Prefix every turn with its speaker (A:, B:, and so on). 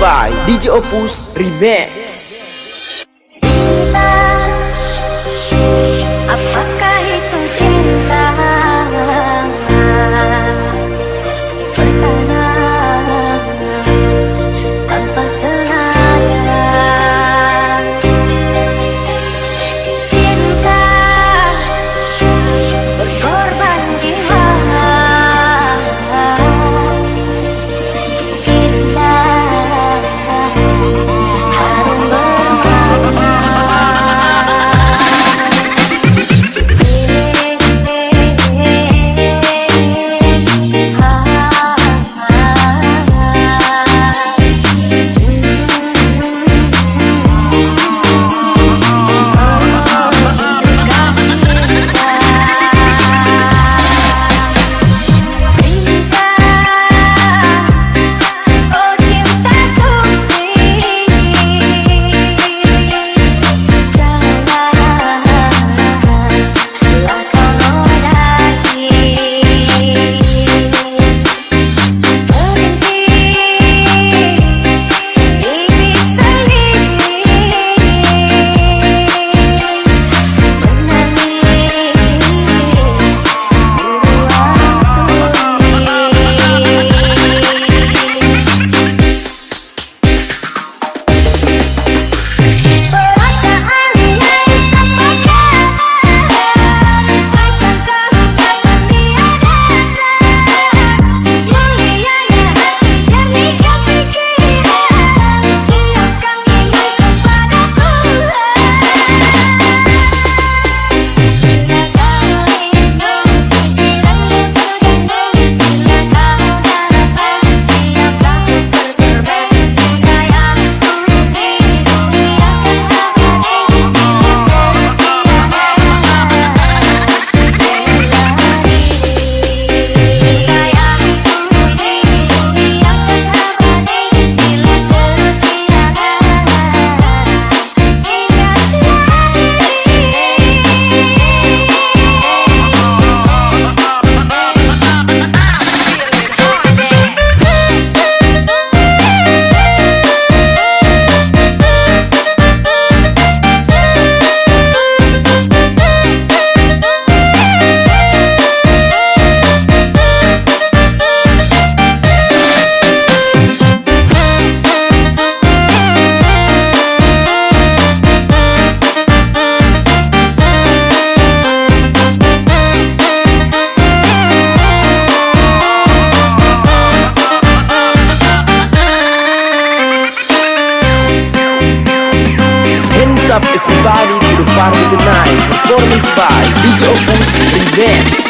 A: by DJ Opus Remix by Big Opus
B: Revenge.